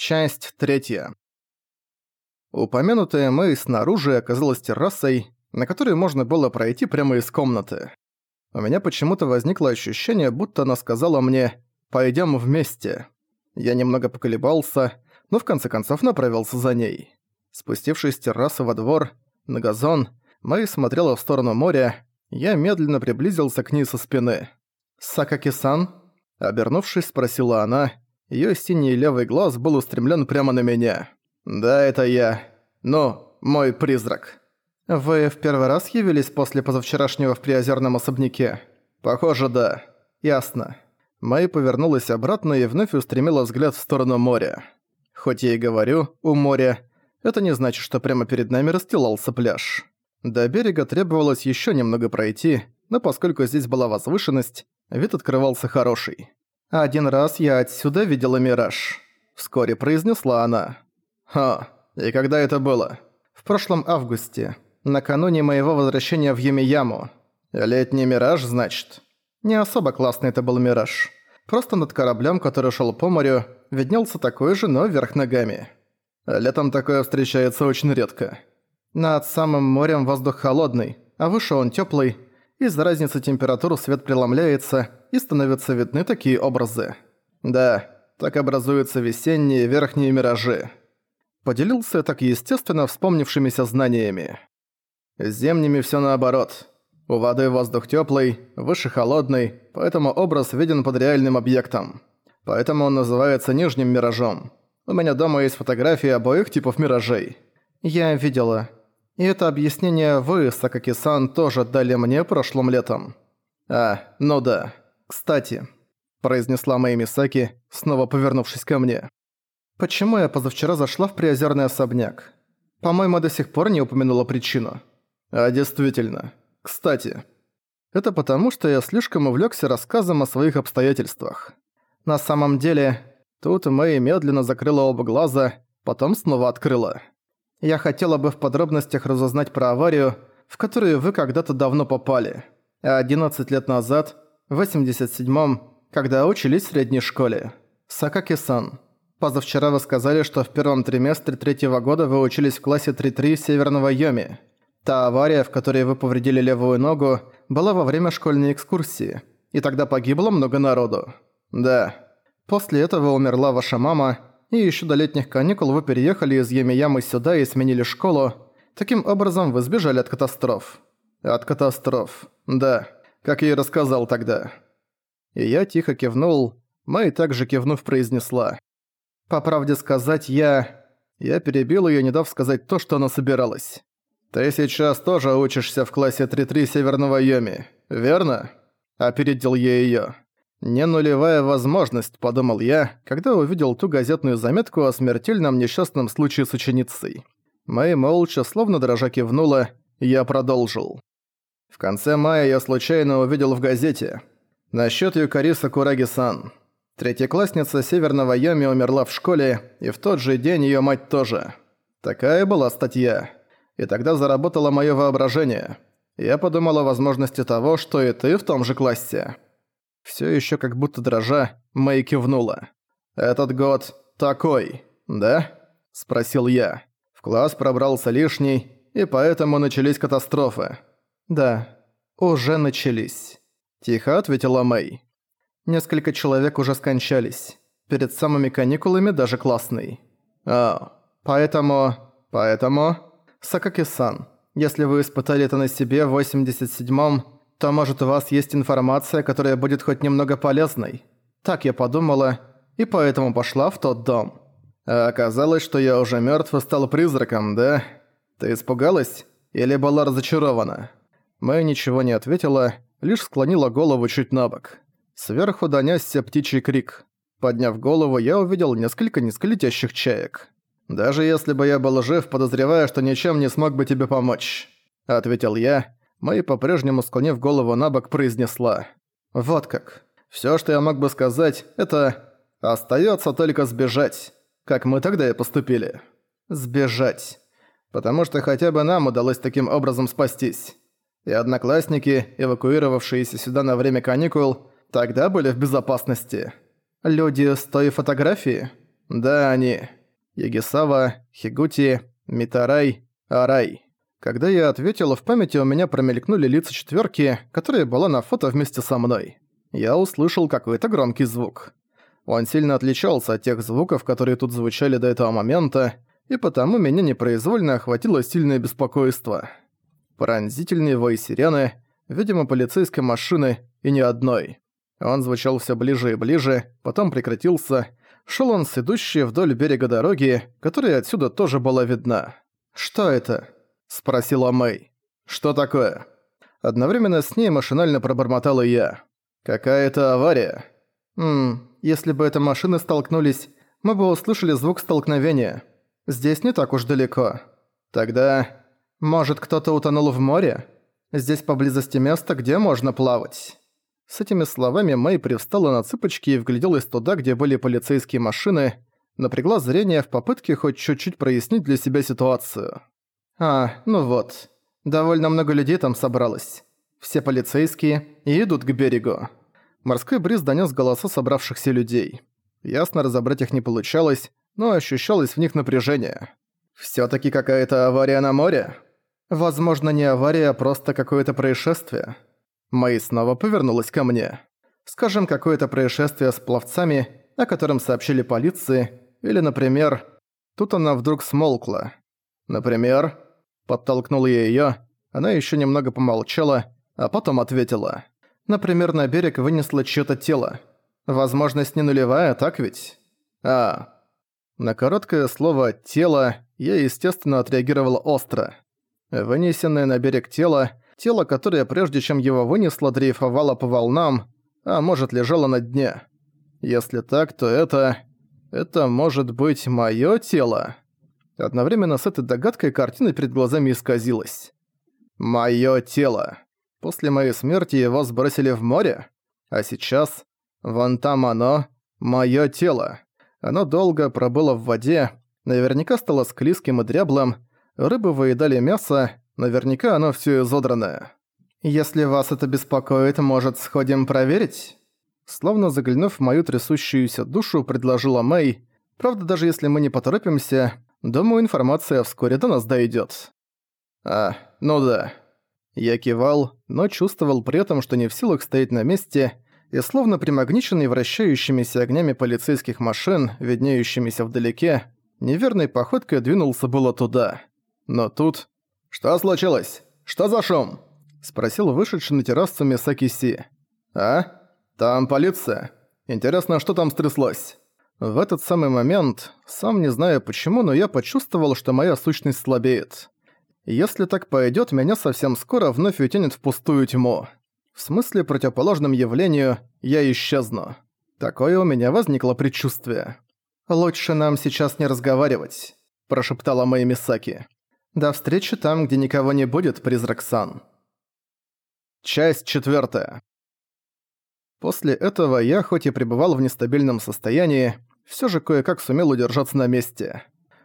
Часть третья. Упомянутая Мэй снаружи оказалась террасой, на которой можно было пройти прямо из комнаты. У меня почему-то возникло ощущение, будто она сказала мне «пойдём вместе». Я немного поколебался, но в конце концов направился за ней. Спустившись с террасы во двор, на газон, Мэй смотрела в сторону моря, я медленно приблизился к ней со спины. «Сакаки-сан?» Обернувшись, спросила она, Её синий левый глаз был устремлен прямо на меня. «Да, это я. Ну, мой призрак». «Вы в первый раз явились после позавчерашнего в приозерном особняке?» «Похоже, да. Ясно». Мэй повернулась обратно и вновь устремила взгляд в сторону моря. Хоть я и говорю «у моря», это не значит, что прямо перед нами расстилался пляж. До берега требовалось ещё немного пройти, но поскольку здесь была возвышенность, вид открывался хороший. «Один раз я отсюда видела мираж», — вскоре произнесла она. «Ха, и когда это было?» «В прошлом августе, накануне моего возвращения в Юмияму. Летний мираж, значит?» «Не особо классный это был мираж. Просто над кораблем, который шел по морю, виднелся такой же, но вверх ногами. Летом такое встречается очень редко. Над самым морем воздух холодный, а выше он теплый. Из-за разницы температур свет преломляется, и становятся видны такие образы. Да, так образуются весенние верхние миражи. Поделился так естественно вспомнившимися знаниями. С зимними всё наоборот. У воды воздух тёплый, выше холодный, поэтому образ виден под реальным объектом. Поэтому он называется нижним миражом. У меня дома есть фотографии обоих типов миражей. Я видела. И это объяснение вы, Сакаки-сан, тоже дали мне прошлым летом. А, ну да. «Кстати», – произнесла Мэй Мисаки, снова повернувшись ко мне. «Почему я позавчера зашла в приозерный особняк? По-моему, до сих пор не упомянула причину». «А действительно. Кстати». Это потому, что я слишком увлёкся рассказом о своих обстоятельствах. На самом деле, тут Мэй медленно закрыла оба глаза, потом снова открыла. Я хотела бы в подробностях разузнать про аварию, в которую вы когда-то давно попали. А 11 лет назад в 87-м, когда учились в средней школе. Сакаки-сан. Позавчера вы сказали, что в первом триместре третьего года вы учились в классе 3-3 Северного Йоми. Та авария, в которой вы повредили левую ногу, была во время школьной экскурсии. И тогда погибло много народу. Да. После этого умерла ваша мама, и еще до летних каникул вы переехали из Йомиямы сюда и сменили школу. Таким образом, вы сбежали от катастроф. От катастроф. Да как я и рассказал тогда. И я тихо кивнул, Мэй также кивнув произнесла. «По правде сказать, я...» Я перебил её, не дав сказать то, что она собиралась. «Ты сейчас тоже учишься в классе 3-3 Северного Йоми, верно?» Опередил я её. «Не нулевая возможность», — подумал я, когда увидел ту газетную заметку о смертельном несчастном случае с ученицей. Мэй молча, словно дрожа кивнула, я продолжил. В конце мая я случайно увидел в газете насчет Юкариса Кураги-сан. Третьеклассница Северного Йоми умерла в школе, и в тот же день ее мать тоже. Такая была статья. И тогда заработало мое воображение. Я подумал о возможности того, что и ты в том же классе. Все еще как будто дрожа, Мэй кивнула. «Этот год такой, да?» – спросил я. В класс пробрался лишний, и поэтому начались катастрофы. «Да, уже начались», – тихо ответила Мэй. «Несколько человек уже скончались. Перед самыми каникулами даже классный. А, поэтому... поэтому... Сакаки-сан, если вы испытали это на себе в 87-м, то может у вас есть информация, которая будет хоть немного полезной. Так я подумала, и поэтому пошла в тот дом. А оказалось, что я уже мертв и стал призраком, да? Ты испугалась? Или была разочарована?» Мэй ничего не ответила, лишь склонила голову чуть на бок. Сверху донёсся птичий крик. Подняв голову, я увидел несколько низколетящих чаек. «Даже если бы я был жив, подозревая, что ничем не смог бы тебе помочь», — ответил я. Мэй, по-прежнему склонив голову на бок, произнесла. «Вот как. Всё, что я мог бы сказать, это... Остаётся только сбежать, как мы тогда и поступили. Сбежать. Потому что хотя бы нам удалось таким образом спастись и одноклассники, эвакуировавшиеся сюда на время каникул, тогда были в безопасности. Люди с той фотографии? Да, они. Ягисава, Хигути, Митарай, Арай. Когда я ответил, в памяти у меня промелькнули лица четверки, которая была на фото вместе со мной. Я услышал какой-то громкий звук. Он сильно отличался от тех звуков, которые тут звучали до этого момента, и потому меня непроизвольно охватило сильное беспокойство. Пронзительный вой сирены, видимо, полицейской машины и ни одной. Он звучал все ближе и ближе, потом прекратился. Шел он с идущей вдоль берега дороги, которая отсюда тоже была видна. «Что это?» – спросила Мэй. «Что такое?» Одновременно с ней машинально пробормотала я. «Какая-то авария». «Ммм, если бы это машины столкнулись, мы бы услышали звук столкновения. Здесь не так уж далеко. Тогда... Может, кто-то утонул в море? Здесь поблизости место, где можно плавать». С этими словами Мэй привстала на цыпочки и вгляделась туда, где были полицейские машины, напрягла зрение в попытке хоть чуть-чуть прояснить для себя ситуацию. «А, ну вот. Довольно много людей там собралось. Все полицейские и идут к берегу». Морской бриз донёс голоса собравшихся людей. Ясно разобрать их не получалось, но ощущалось в них напряжение. «Всё-таки какая-то авария на море?» «Возможно, не авария, а просто какое-то происшествие». Мэй снова повернулась ко мне. Скажем, какое-то происшествие с пловцами, о котором сообщили полиции, или, например... Тут она вдруг смолкла. Например... Подтолкнул я её, она ещё немного помолчала, а потом ответила. Например, на берег вынесло чьё-то тело. Возможность не нулевая, так ведь? А. На короткое слово «тело» я, естественно, отреагировал остро. Вынесенное на берег тело тело, которое прежде чем его вынесло, дрейфовало по волнам, а может лежало на дне. Если так, то это... Это может быть моё тело? Одновременно с этой догадкой картина перед глазами исказилась. Моё тело. После моей смерти его сбросили в море, а сейчас... Вон там оно, моё тело. Оно долго пробыло в воде, наверняка стало склизким и дряблым, рыбы выедали мясо, Наверняка оно все изодранное. Если вас это беспокоит, может, сходим проверить? Словно заглянув в мою трясущуюся душу, предложила Мэй. Правда, даже если мы не поторопимся, думаю, информация вскоре до нас дойдет. А, ну да. Я кивал, но чувствовал при этом, что не в силах стоять на месте, и словно примагниченный вращающимися огнями полицейских машин, виднеющимися вдалеке, неверной походкой двинулся было туда. Но тут «Что случилось? Что за шум?» – спросил вышедший на террасу Мисаки Си. «А? Там полиция. Интересно, что там стряслось?» В этот самый момент, сам не знаю почему, но я почувствовал, что моя сущность слабеет. Если так пойдет, меня совсем скоро вновь утянет в пустую тьму. В смысле противоположном явлению я исчезну. Такое у меня возникло предчувствие. «Лучше нам сейчас не разговаривать», – прошептала Мэй Мисаки. До встречи там, где никого не будет, призрак Сан. Часть четвертая. После этого я, хоть и пребывал в нестабильном состоянии, все же кое-как сумел удержаться на месте.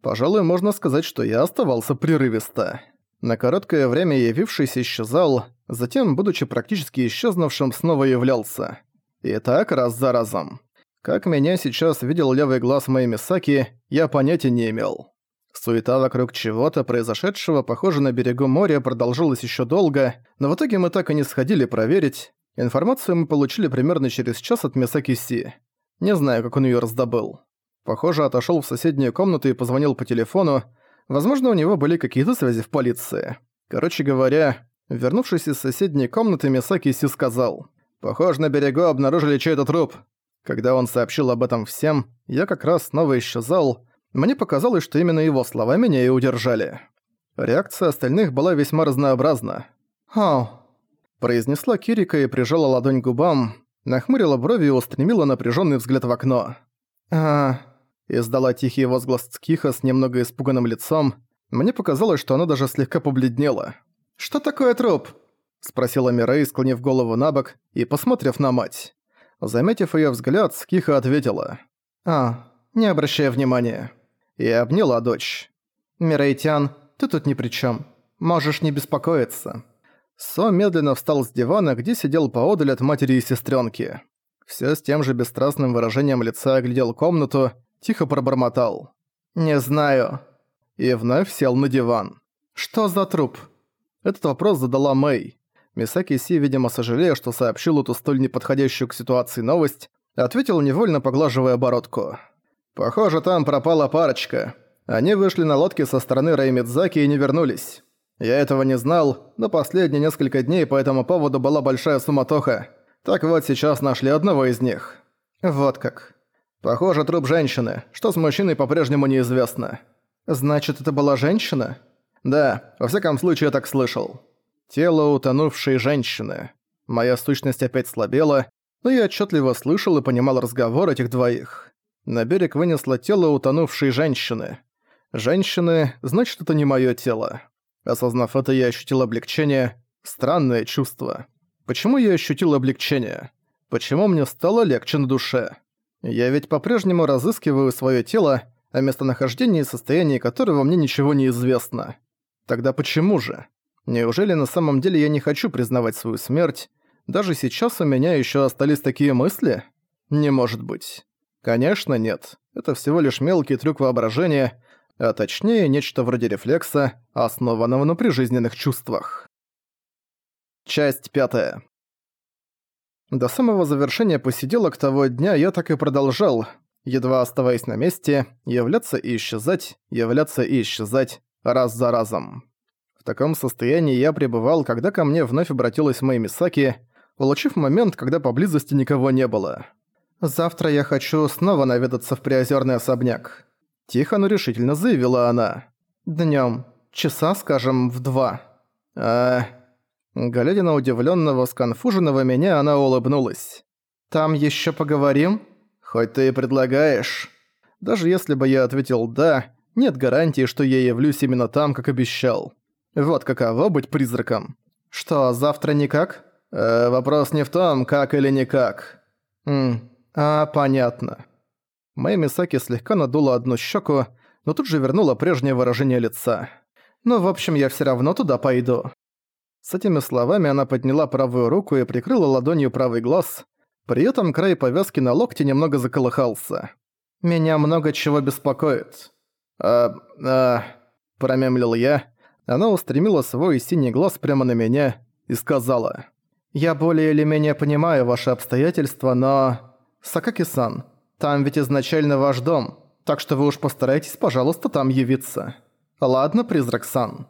Пожалуй, можно сказать, что я оставался прерывисто. На короткое время явившийся исчезал, затем, будучи практически исчезнувшим, снова являлся. И так раз за разом. Как меня сейчас видел левый глаз моей Мисаки, я понятия не имел. Суета вокруг чего-то, произошедшего, похоже, на берегу моря, продолжилась еще долго, но в итоге мы так и не сходили проверить. Информацию мы получили примерно через час от Мисаки Си. Не знаю, как он ее раздобыл. Похоже, отошел в соседнюю комнату и позвонил по телефону. Возможно, у него были какие-то связи в полиции. Короче говоря, вернувшись из соседней комнаты, Мисаки Си сказал. «Похоже, на берегу обнаружили чей-то труп». Когда он сообщил об этом всем, я как раз снова исчезал, мне показалось, что именно его слова меня и удержали. Реакция остальных была весьма разнообразна. «Ау», – произнесла Кирика и прижала ладонь к губам, нахмурила брови и устремила напряженный взгляд в окно. «А...» – издала тихий возглас Цкиха с немного испуганным лицом. Мне показалось, что она даже слегка побледнела. «Что такое труп?» – спросила Мирей, склонив голову на бок и посмотрев на мать. Заметив ее взгляд, Скиха ответила. «А, не обращая внимания» и обняла дочь. «Мирейтян, ты тут ни при чем. Можешь не беспокоиться». Со медленно встал с дивана, где сидел поодаль от матери и сестренки. Все с тем же бесстрастным выражением лица оглядел комнату, тихо пробормотал. «Не знаю». И вновь сел на диван. «Что за труп?» Этот вопрос задала Мэй. Мисаки Си, видимо, сожалея, что сообщил эту столь неподходящую к ситуации новость, ответил невольно поглаживая бородку. «Похоже, там пропала парочка. Они вышли на лодке со стороны Раймидзаки и не вернулись. Я этого не знал, но последние несколько дней по этому поводу была большая суматоха. Так вот, сейчас нашли одного из них. Вот как. Похоже, труп женщины. Что с мужчиной по-прежнему неизвестно. Значит, это была женщина? Да, во всяком случае, я так слышал. Тело утонувшей женщины. Моя сущность опять слабела, но я отчетливо слышал и понимал разговор этих двоих. На берег вынесло тело утонувшей женщины. Женщины, значит, это не мое тело. Осознав это, я ощутил облегчение. Странное чувство. Почему я ощутил облегчение? Почему мне стало легче на душе? Я ведь по-прежнему разыскиваю свое тело, о местонахождении и состоянии которого мне ничего не известно. Тогда почему же? Неужели на самом деле я не хочу признавать свою смерть? Даже сейчас у меня еще остались такие мысли? Не может быть. Конечно, нет. Это всего лишь мелкий трюк воображения, а точнее нечто вроде рефлекса, основанного на прижизненных чувствах. Часть пятая. До самого завершения посиделок того дня я так и продолжал, едва оставаясь на месте, являться и исчезать, являться и исчезать, раз за разом. В таком состоянии я пребывал, когда ко мне вновь обратилась Мэй Мисаки, улучив момент, когда поблизости никого не было. «Завтра я хочу снова наведаться в приозерный особняк», – тихо, но решительно заявила она. «Днём. Часа, скажем, в два». «А...» Глядя на удивлённого, сконфуженного меня, она улыбнулась. «Там ещё поговорим?» «Хоть ты и предлагаешь». Даже если бы я ответил «да», нет гарантии, что я явлюсь именно там, как обещал. Вот каково быть призраком. Что, завтра никак? Э, вопрос не в том, как или никак. Ммм, а, понятно. Моя Мисаки слегка надула одну щеку, но тут же вернула прежнее выражение лица. Ну, в общем, я все равно туда пойду. С этими словами она подняла правую руку и прикрыла ладонью правый глаз. При этом край повязки на локте немного заколыхался. «Меня много чего беспокоит». «А... а...» – промямлил я, она устремила свой синий глаз прямо на меня и сказала. «Я более или менее понимаю ваши обстоятельства, но... Сакаки-сан, там ведь изначально ваш дом, так что вы уж постарайтесь, пожалуйста, там явиться. Ладно, призрак-сан?»